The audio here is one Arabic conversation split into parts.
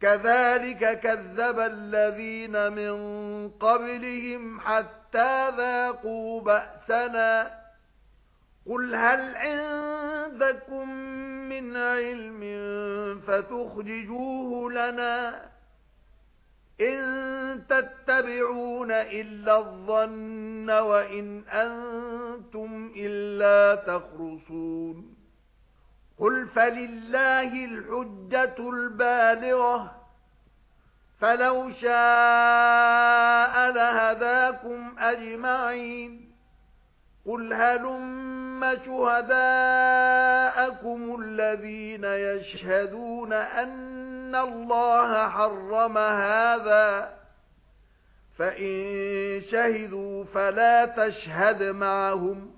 كَذَلِكَ كَذَّبَ الَّذِينَ مِن قَبْلِهِمْ حَتَّى ذَاقُوا بَأْسَنَا. قُلْ هَلْ عِندَكُم مِّنْ عِلْمٍ فَتُخْرِجُوهُ لَنَا؟ إِن تَتَّبِعُونَ إِلَّا الظَّنَّ وَإِنْ أَنتُمْ إِلَّا تَخْرُصُونَ. قُلْ فَلِلَّهِ الْحُجَّةُ الْبَالِغَةُ فَلَوْ شَاءَ لَهَدَاكُمْ أَجْمَعِينَ قُلْ هَلُمَّ شُهَدَاءَكُمُ الَّذِينَ يَشْهَدُونَ أَنَّ اللَّهَ حَرَّمَ هَذَا فَإِن شَهِدُوا فَلَا تَشْهَدْ مَعَهُمْ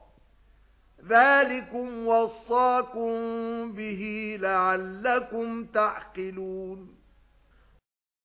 ذَلِكُمْ وَصَّاكُمْ بِهِ لَعَلَّكُمْ تَعْقِلُونَ